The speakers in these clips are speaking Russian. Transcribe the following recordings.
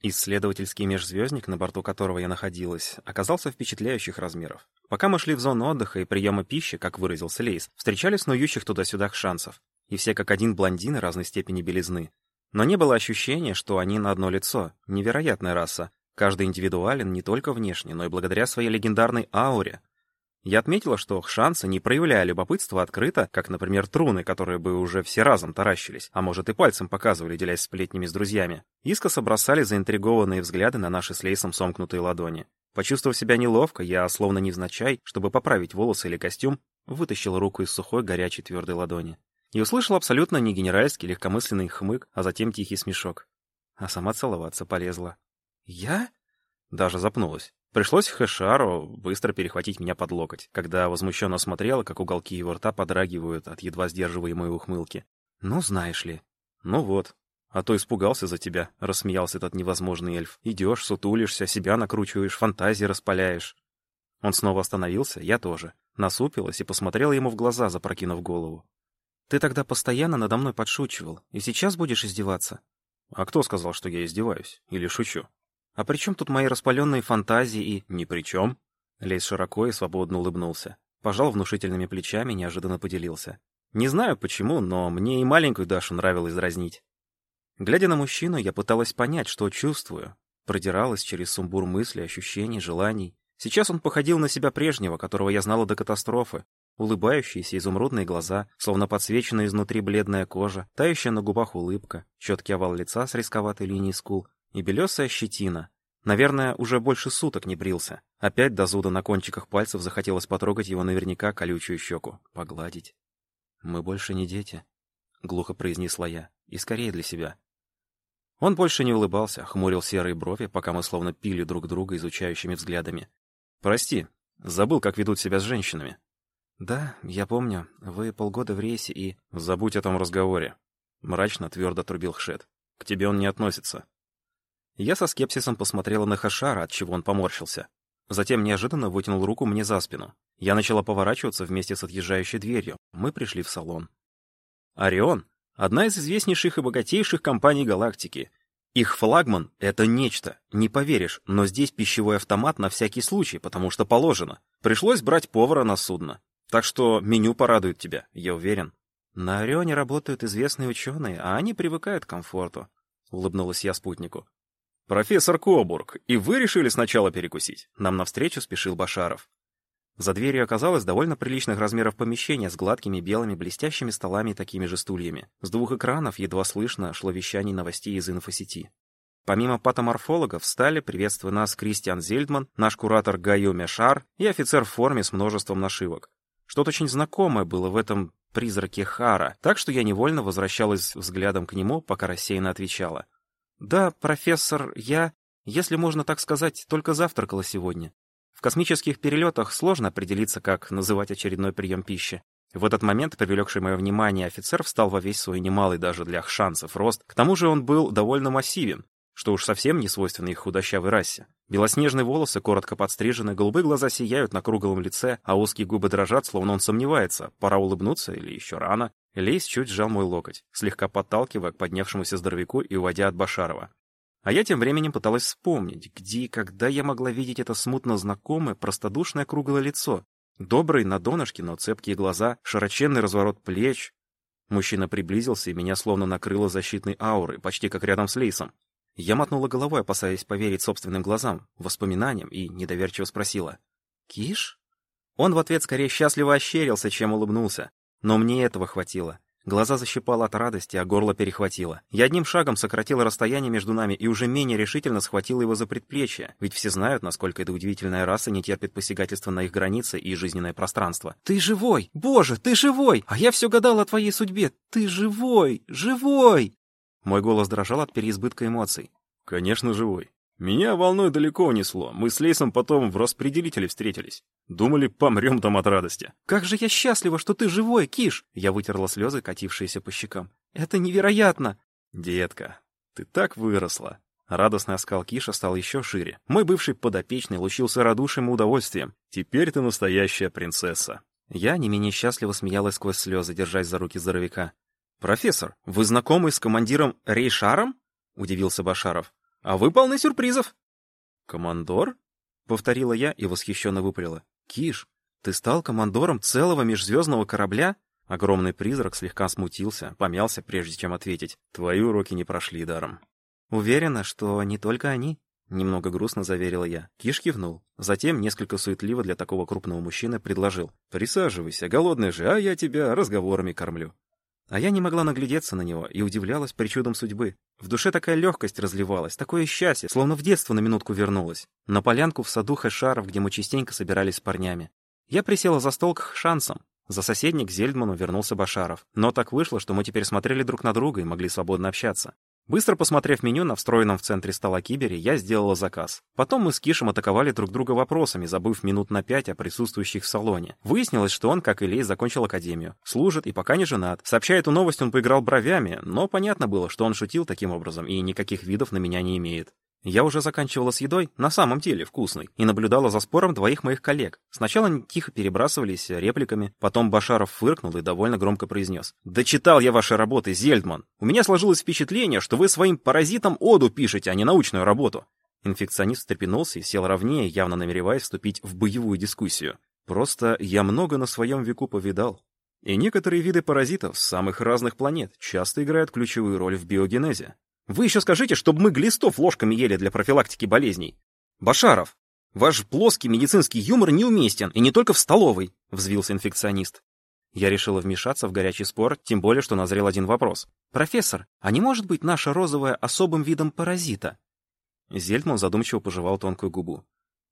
Исследовательский межзвездник, на борту которого я находилась, оказался впечатляющих размеров. Пока мы шли в зону отдыха и приема пищи, как выразился Лейс, встречали снующих туда-сюда хшанцев. И все как один блондины разной степени белизны. Но не было ощущения, что они на одно лицо. Невероятная раса. Каждый индивидуален не только внешне, но и благодаря своей легендарной ауре. Я отметила, что хшанцы, не проявляя любопытства открыто, как, например, труны, которые бы уже все разом таращились, а может и пальцем показывали, делясь сплетнями с друзьями, искоса бросали заинтригованные взгляды на наши с Лейсом сомкнутые ладони. Почувствовав себя неловко, я, словно невзначай, чтобы поправить волосы или костюм, вытащил руку из сухой, горячей, твердой ладони. И услышал абсолютно не генеральский легкомысленный хмык, а затем тихий смешок. А сама целоваться полезла. «Я?» Даже запнулась. Пришлось Хэшару быстро перехватить меня под локоть, когда возмущенно смотрела, как уголки его рта подрагивают от едва сдерживаемой ухмылки. «Ну, знаешь ли». «Ну вот. А то испугался за тебя», — рассмеялся этот невозможный эльф. «Идешь, сутулишься, себя накручиваешь, фантазии распаляешь». Он снова остановился, я тоже. Насупилась и посмотрела ему в глаза, запрокинув голову. «Ты тогда постоянно надо мной подшучивал, и сейчас будешь издеваться?» «А кто сказал, что я издеваюсь? Или шучу?» «А при чем тут мои распаленные фантазии и...» «Ни при чем?» Лейс широко и свободно улыбнулся. Пожал внушительными плечами, неожиданно поделился. «Не знаю почему, но мне и маленькую Дашу нравилось дразнить». Глядя на мужчину, я пыталась понять, что чувствую. Продиралась через сумбур мыслей, ощущений, желаний. Сейчас он походил на себя прежнего, которого я знала до катастрофы. Улыбающиеся изумрудные глаза, словно подсвеченная изнутри бледная кожа, тающая на губах улыбка, четкий овал лица с рисковатой линией скул, и белесая щетина. Наверное, уже больше суток не брился. Опять до зуда на кончиках пальцев захотелось потрогать его наверняка колючую щеку, погладить. «Мы больше не дети», — глухо произнесла я, — «и скорее для себя». Он больше не улыбался, хмурил серые брови, пока мы словно пили друг друга изучающими взглядами. «Прости, забыл, как ведут себя с женщинами». «Да, я помню. Вы полгода в рейсе и...» «Забудь о том разговоре», — мрачно твердо трубил Хшет. «К тебе он не относится». Я со скепсисом посмотрела на Хашара, от чего он поморщился. Затем неожиданно вытянул руку мне за спину. Я начала поворачиваться вместе с отъезжающей дверью. Мы пришли в салон. «Орион» — одна из известнейших и богатейших компаний галактики. Их флагман — это нечто, не поверишь, но здесь пищевой автомат на всякий случай, потому что положено. Пришлось брать повара на судно. Так что меню порадует тебя, я уверен. На Орионе работают известные ученые, а они привыкают к комфорту. Улыбнулась я спутнику. «Профессор Кобург, и вы решили сначала перекусить?» Нам навстречу спешил Башаров. За дверью оказалось довольно приличных размеров помещение с гладкими белыми блестящими столами и такими же стульями. С двух экранов едва слышно шло вещание новостей из инфосети. Помимо патоморфологов встали, приветствуя нас, Кристиан Зельдман, наш куратор Гайо Мешар и офицер в форме с множеством нашивок. Что-то очень знакомое было в этом призраке Хара, так что я невольно возвращалась взглядом к нему, пока рассеянно отвечала. «Да, профессор, я, если можно так сказать, только завтракала сегодня. В космических перелетах сложно определиться, как называть очередной прием пищи. В этот момент привлекший мое внимание офицер встал во весь свой немалый даже для шансов рост. К тому же он был довольно массивен, что уж совсем не свойственно их худощавой расе. Белоснежные волосы коротко подстрижены, голубые глаза сияют на круглом лице, а узкие губы дрожат, словно он сомневается, пора улыбнуться или еще рано. Лейс чуть сжал мой локоть, слегка подталкивая к поднявшемуся здоровяку и уводя от Башарова. А я тем временем пыталась вспомнить, где и когда я могла видеть это смутно знакомое, простодушное круглое лицо. Добрые на донышке, но цепкие глаза, широченный разворот плеч. Мужчина приблизился, и меня словно накрыло защитной аурой, почти как рядом с Лейсом. Я мотнула головой, опасаясь поверить собственным глазам, воспоминаниям, и недоверчиво спросила. «Киш?» Он в ответ скорее счастливо ощерился, чем улыбнулся. Но мне этого хватило. Глаза защипало от радости, а горло перехватило. Я одним шагом сократил расстояние между нами и уже менее решительно схватил его за предплечье, ведь все знают, насколько эта удивительная раса не терпит посягательства на их границы и жизненное пространство. «Ты живой! Боже, ты живой! А я все гадал о твоей судьбе! Ты живой! Живой!» Мой голос дрожал от переизбытка эмоций. «Конечно, живой. Меня волной далеко унесло. Мы с Лейсом потом в распределителе встретились. Думали, помрем там от радости. «Как же я счастлива, что ты живой, Киш!» Я вытерла слезы, катившиеся по щекам. «Это невероятно!» «Детка, ты так выросла!» Радостный оскал Киша стал еще шире. Мой бывший подопечный лучился радушием и удовольствием. «Теперь ты настоящая принцесса!» Я не менее счастливо смеялась сквозь слезы, держась за руки здоровяка. «Профессор, вы знакомы с командиром Рейшаром?» — удивился Башаров. А вы полны сюрпризов. Командор? Повторила я и восхищенно выпалила. Киш, ты стал командором целого межзвездного корабля? Огромный призрак слегка смутился, помялся, прежде чем ответить. Твои уроки не прошли даром. Уверена, что не только они. Немного грустно заверила я. Киш кивнул. Затем, несколько суетливо для такого крупного мужчины, предложил. «Присаживайся, голодный же, а я тебя разговорами кормлю». А я не могла наглядеться на него и удивлялась причудам судьбы. В душе такая легкость разливалась, такое счастье, словно в детство на минутку вернулась. На полянку в саду Хэшаров, где мы частенько собирались с парнями. Я присела за стол к шансам. За соседник к Зельдману вернулся Башаров. Но так вышло, что мы теперь смотрели друг на друга и могли свободно общаться. Быстро посмотрев меню на встроенном в центре стола кибере, я сделала заказ. Потом мы с Кишем атаковали друг друга вопросами, забыв минут на пять о присутствующих в салоне. Выяснилось, что он, как и Лей, закончил академию. Служит и пока не женат. Сообщая эту новость, он поиграл бровями, но понятно было, что он шутил таким образом и никаких видов на меня не имеет. Я уже заканчивала с едой, на самом деле вкусной, и наблюдала за спором двоих моих коллег. Сначала они тихо перебрасывались репликами, потом Башаров фыркнул и довольно громко произнес. «Да читал я ваши работы, Зельдман! У меня сложилось впечатление, что вы своим паразитам оду пишете, а не научную работу!» Инфекционист встрепенулся и сел ровнее, явно намереваясь вступить в боевую дискуссию. «Просто я много на своем веку повидал. И некоторые виды паразитов с самых разных планет часто играют ключевую роль в биогенезе. Вы еще скажите, чтобы мы глистов ложками ели для профилактики болезней. Башаров, ваш плоский медицинский юмор неуместен, и не только в столовой, взвился инфекционист. Я решила вмешаться в горячий спор, тем более, что назрел один вопрос. «Профессор, а не может быть наша розовая особым видом паразита?» Зельтман задумчиво пожевал тонкую губу.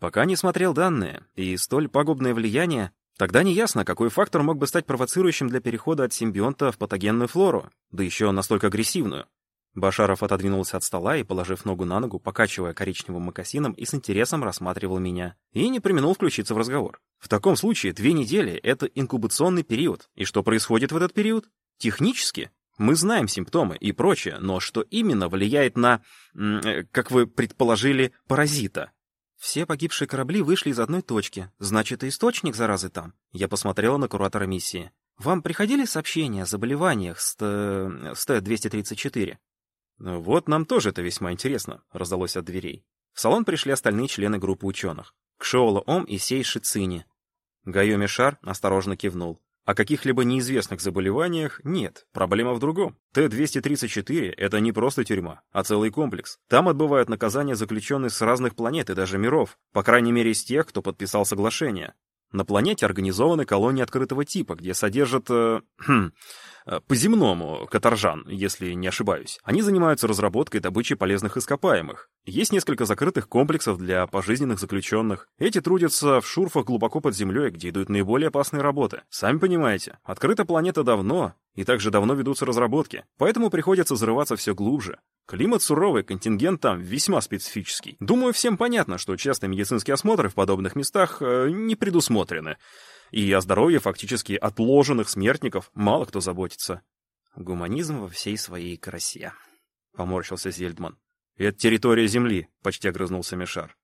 «Пока не смотрел данные, и столь пагубное влияние, тогда неясно, какой фактор мог бы стать провоцирующим для перехода от симбионта в патогенную флору, да еще настолько агрессивную. Башаров отодвинулся от стола и, положив ногу на ногу, покачивая коричневым мокасином и с интересом рассматривал меня. И не применил включиться в разговор. В таком случае две недели — это инкубационный период. И что происходит в этот период? Технически мы знаем симптомы и прочее, но что именно влияет на, э, как вы предположили, паразита? Все погибшие корабли вышли из одной точки. Значит, и источник заразы там. Я посмотрела на куратора миссии. Вам приходили сообщения о заболеваниях с Т-234? «Вот нам тоже это весьма интересно», — раздалось от дверей. В салон пришли остальные члены группы ученых. Кшоула Ом и Сей Шицини. Гайоми Шар осторожно кивнул. О каких-либо неизвестных заболеваниях нет, проблема в другом. Т-234 — это не просто тюрьма, а целый комплекс. Там отбывают наказания заключенные с разных планет и даже миров, по крайней мере из тех, кто подписал соглашение. На планете организованы колонии открытого типа, где содержат... Э, хм, по-земному, каторжан, если не ошибаюсь. Они занимаются разработкой и добычей полезных ископаемых. Есть несколько закрытых комплексов для пожизненных заключенных. Эти трудятся в шурфах глубоко под землей, где идут наиболее опасные работы. Сами понимаете, открыта планета давно, и также давно ведутся разработки, поэтому приходится взрываться все глубже. Климат суровый, контингент там весьма специфический. Думаю, всем понятно, что часто медицинские осмотры в подобных местах э, не предусмотрены и о здоровье фактически отложенных смертников мало кто заботится. Гуманизм во всей своей красе. Поморщился Зельдман. «Это территория Земли», — почти огрызнулся Мишар.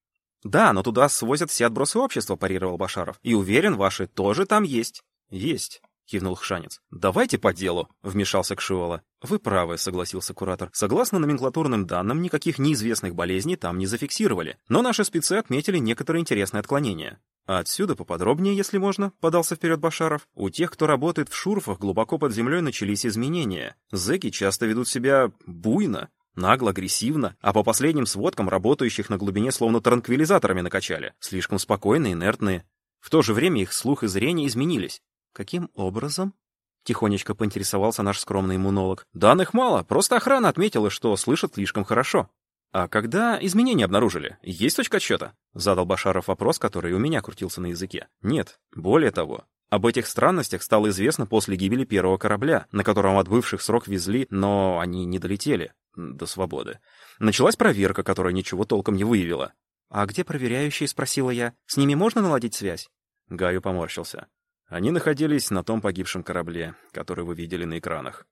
«Да, но туда свозят все отбросы общества», — парировал Башаров. «И уверен, ваши тоже там есть». «Есть», — кивнул Хшанец. «Давайте по делу», — вмешался Кшиола. «Вы правы», — согласился куратор. «Согласно номенклатурным данным, никаких неизвестных болезней там не зафиксировали. Но наши спецы отметили некоторые интересные отклонения. А отсюда поподробнее, если можно, подался вперед Башаров. У тех, кто работает в шурфах, глубоко под землей начались изменения. Зэки часто ведут себя буйно, нагло, агрессивно, а по последним сводкам работающих на глубине словно транквилизаторами накачали. Слишком спокойные, инертные. В то же время их слух и зрение изменились. Каким образом? Тихонечко поинтересовался наш скромный иммунолог. Данных мало, просто охрана отметила, что слышат слишком хорошо. «А когда изменения обнаружили? Есть точка отсчета?» Задал Башаров вопрос, который у меня крутился на языке. «Нет. Более того, об этих странностях стало известно после гибели первого корабля, на котором отбывших срок везли, но они не долетели до свободы. Началась проверка, которая ничего толком не выявила. «А где проверяющие?» — спросила я. «С ними можно наладить связь?» Гаю поморщился. Они находились на том погибшем корабле, который вы видели на экранах.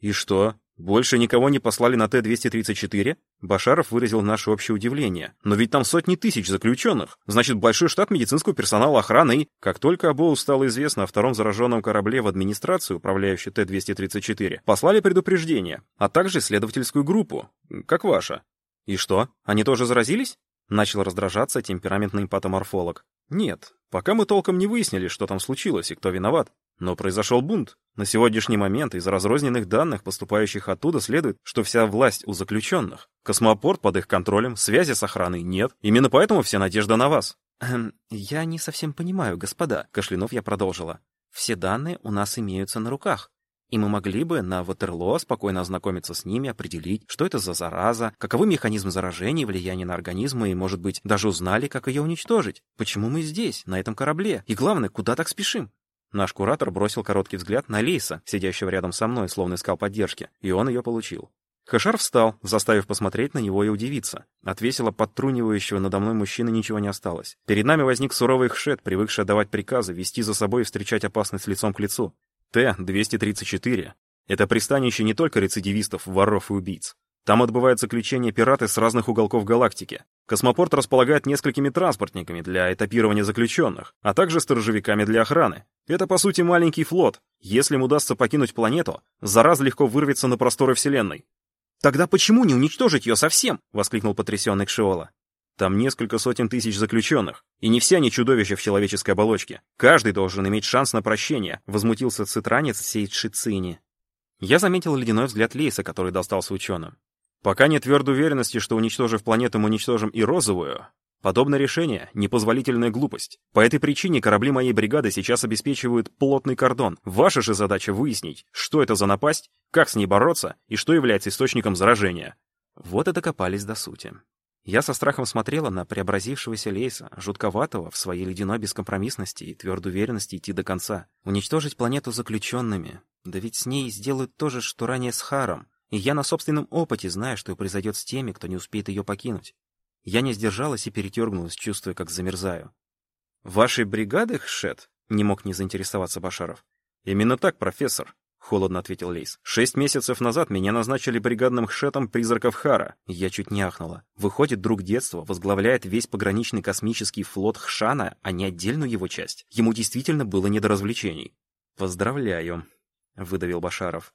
«И что? Больше никого не послали на Т-234?» Башаров выразил наше общее удивление. «Но ведь там сотни тысяч заключенных. Значит, большой штат медицинского персонала охраны и...» Как только Абоу стало известно о втором зараженном корабле в администрацию, управляющей Т-234, послали предупреждение, а также исследовательскую группу, как ваша. «И что, они тоже заразились?» Начал раздражаться темпераментный патоморфолог. «Нет, пока мы толком не выяснили, что там случилось и кто виноват. Но произошел бунт. На сегодняшний момент из разрозненных данных, поступающих оттуда, следует, что вся власть у заключенных. Космопорт под их контролем, связи с охраной нет. Именно поэтому вся надежда на вас. Эм, я не совсем понимаю, господа, кашлянув я продолжила. Все данные у нас имеются на руках. И мы могли бы на Ватерлоо спокойно ознакомиться с ними, определить, что это за зараза, каковы механизмы заражения и влияния на организмы, и, может быть, даже узнали, как ее уничтожить. Почему мы здесь, на этом корабле? И главное, куда так спешим? Наш куратор бросил короткий взгляд на Лейса, сидящего рядом со мной, словно искал поддержки, и он ее получил. Хашар встал, заставив посмотреть на него и удивиться. От весело подтрунивающего надо мной мужчины ничего не осталось. Перед нами возник суровый хшет, привыкший отдавать приказы, вести за собой и встречать опасность лицом к лицу. Т-234 — это пристанище не только рецидивистов, воров и убийц. Там отбывают заключения пираты с разных уголков галактики. Космопорт располагает несколькими транспортниками для этапирования заключенных, а также сторожевиками для охраны. Это, по сути, маленький флот. Если им удастся покинуть планету, зараз легко вырвется на просторы Вселенной. «Тогда почему не уничтожить ее совсем?» — воскликнул потрясенный Кшиола. «Там несколько сотен тысяч заключенных, и не все они чудовища в человеческой оболочке. Каждый должен иметь шанс на прощение», — возмутился цитранец всей Чицини. Я заметил ледяной взгляд Лейса, который достался ученым. Пока нет твердой уверенности, что уничтожив планету, мы уничтожим и розовую, подобное решение — непозволительная глупость. По этой причине корабли моей бригады сейчас обеспечивают плотный кордон. Ваша же задача выяснить, что это за напасть, как с ней бороться и что является источником заражения. Вот и докопались до сути. Я со страхом смотрела на преобразившегося Лейса, жутковатого в своей ледяной бескомпромиссности и твердой уверенности идти до конца. Уничтожить планету с заключенными. Да ведь с ней сделают то же, что ранее с Харом. И я на собственном опыте знаю, что произойдет с теми, кто не успеет ее покинуть. Я не сдержалась и передернулась, чувствуя, как замерзаю. «Вашей бригады, Хшет?» — не мог не заинтересоваться Башаров. «Именно так, профессор», — холодно ответил Лейс. «Шесть месяцев назад меня назначили бригадным хшетом призраков Хара». Я чуть не ахнула. Выходит, друг детства возглавляет весь пограничный космический флот Хшана, а не отдельную его часть. Ему действительно было не до развлечений. «Поздравляю», — выдавил Башаров.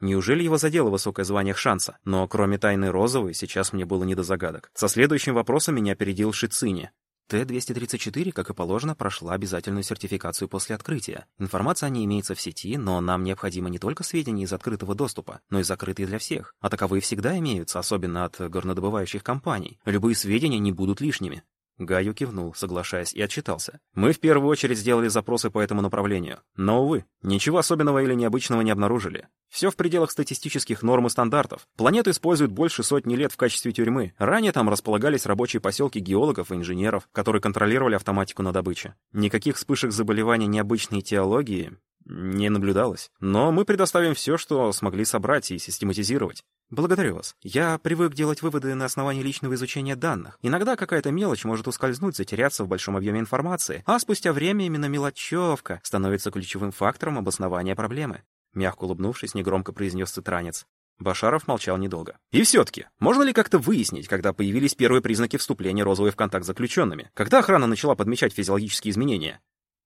Неужели его задело высокое звание Шанса? Но кроме тайны розовой, сейчас мне было не до загадок. Со следующим вопросом меня опередил Шицини. Т-234, как и положено, прошла обязательную сертификацию после открытия. Информация о ней имеется в сети, но нам необходимо не только сведения из открытого доступа, но и закрытые для всех. А таковые всегда имеются, особенно от горнодобывающих компаний. Любые сведения не будут лишними. Гаю кивнул, соглашаясь, и отчитался. «Мы в первую очередь сделали запросы по этому направлению. Но, увы, ничего особенного или необычного не обнаружили. Все в пределах статистических норм и стандартов. Планету используют больше сотни лет в качестве тюрьмы. Ранее там располагались рабочие поселки геологов и инженеров, которые контролировали автоматику на добыче. Никаких вспышек заболеваний необычной теологии не наблюдалось. Но мы предоставим все, что смогли собрать и систематизировать. Благодарю вас. Я привык делать выводы на основании личного изучения данных. Иногда какая-то мелочь может ускользнуть, затеряться в большом объеме информации, а спустя время именно мелочевка становится ключевым фактором обоснования проблемы. Мягко улыбнувшись, негромко произнес цитранец. Башаров молчал недолго. «И все-таки, можно ли как-то выяснить, когда появились первые признаки вступления розовой в контакт с заключенными? Когда охрана начала подмечать физиологические изменения?»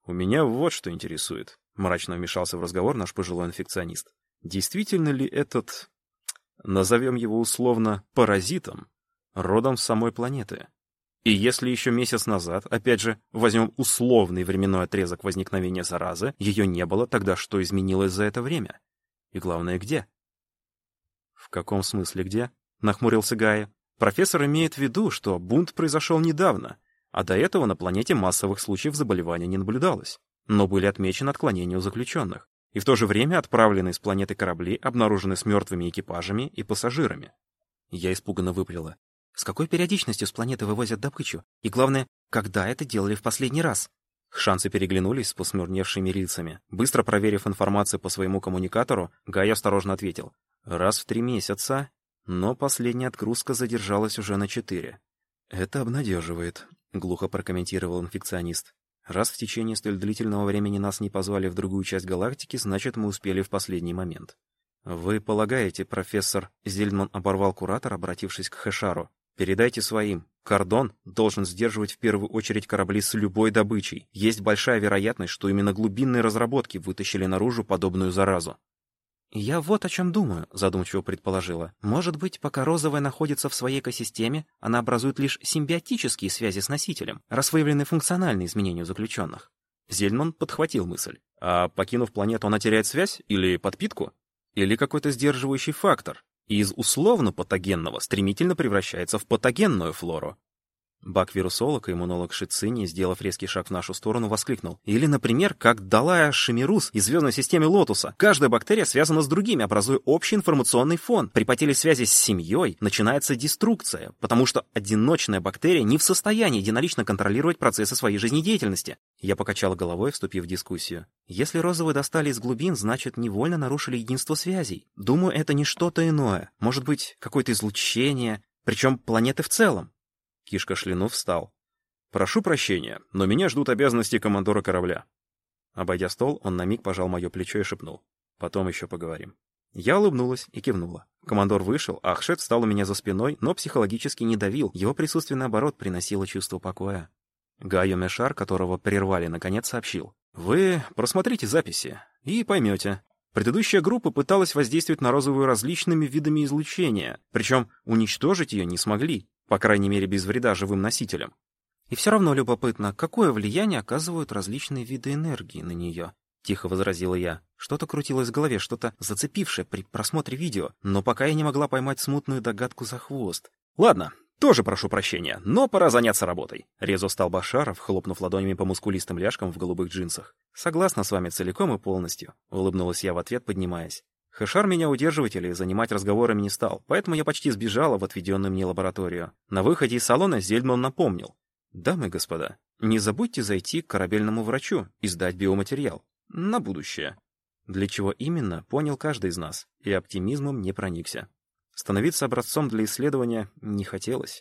«У меня вот что интересует», — мрачно вмешался в разговор наш пожилой инфекционист. «Действительно ли этот назовем его условно паразитом, родом с самой планеты. И если еще месяц назад, опять же, возьмем условный временной отрезок возникновения заразы, ее не было, тогда что изменилось за это время? И главное, где? В каком смысле где? Нахмурился Гая. Профессор имеет в виду, что бунт произошел недавно, а до этого на планете массовых случаев заболевания не наблюдалось, но были отмечены отклонения у заключенных и в то же время отправленные с планеты корабли обнаружены с мертвыми экипажами и пассажирами. Я испуганно выплела. С какой периодичностью с планеты вывозят добычу? И главное, когда это делали в последний раз? Шансы переглянулись с посмурневшими лицами. Быстро проверив информацию по своему коммуникатору, Гай осторожно ответил. Раз в три месяца, но последняя отгрузка задержалась уже на четыре. «Это обнадеживает», — глухо прокомментировал инфекционист. Раз в течение столь длительного времени нас не позвали в другую часть галактики, значит, мы успели в последний момент. Вы полагаете, профессор Зельдман оборвал куратор, обратившись к Хэшару. Передайте своим. Кордон должен сдерживать в первую очередь корабли с любой добычей. Есть большая вероятность, что именно глубинные разработки вытащили наружу подобную заразу. «Я вот о чем думаю», — задумчиво предположила. «Может быть, пока розовая находится в своей экосистеме, она образует лишь симбиотические связи с носителем, раз выявлены функциональные изменения у заключенных». Зельман подхватил мысль. А покинув планету, она теряет связь? Или подпитку? Или какой-то сдерживающий фактор? И из условно-патогенного стремительно превращается в патогенную флору. Бак-вирусолог и иммунолог Шицини, сделав резкий шаг в нашу сторону, воскликнул. Или, например, как Далая Шимирус из звездной системы Лотуса. Каждая бактерия связана с другими, образуя общий информационный фон. При потере связи с семьей начинается деструкция, потому что одиночная бактерия не в состоянии единолично контролировать процессы своей жизнедеятельности. Я покачал головой, вступив в дискуссию. Если розовые достали из глубин, значит, невольно нарушили единство связей. Думаю, это не что-то иное. Может быть, какое-то излучение, причем планеты в целом. Кишка Шлинов встал. «Прошу прощения, но меня ждут обязанности командора корабля». Обойдя стол, он на миг пожал мое плечо и шепнул. «Потом еще поговорим». Я улыбнулась и кивнула. Командор вышел, а Ахшет встал у меня за спиной, но психологически не давил, его присутствие, наоборот, приносило чувство покоя. Гайо Мешар, которого прервали, наконец сообщил. «Вы просмотрите записи и поймете. Предыдущая группа пыталась воздействовать на розовую различными видами излучения, причем уничтожить ее не смогли. По крайней мере, без вреда живым носителям. И все равно любопытно, какое влияние оказывают различные виды энергии на нее. Тихо возразила я. Что-то крутилось в голове, что-то зацепившее при просмотре видео, но пока я не могла поймать смутную догадку за хвост. «Ладно, тоже прошу прощения, но пора заняться работой», — резо стал Башаров, хлопнув ладонями по мускулистым ляжкам в голубых джинсах. «Согласна с вами целиком и полностью», — улыбнулась я в ответ, поднимаясь. Хэшар меня удерживать или занимать разговорами не стал, поэтому я почти сбежала в отведенную мне лабораторию. На выходе из салона Зельдман напомнил. «Дамы и господа, не забудьте зайти к корабельному врачу и сдать биоматериал. На будущее». Для чего именно, понял каждый из нас, и оптимизмом не проникся. Становиться образцом для исследования не хотелось.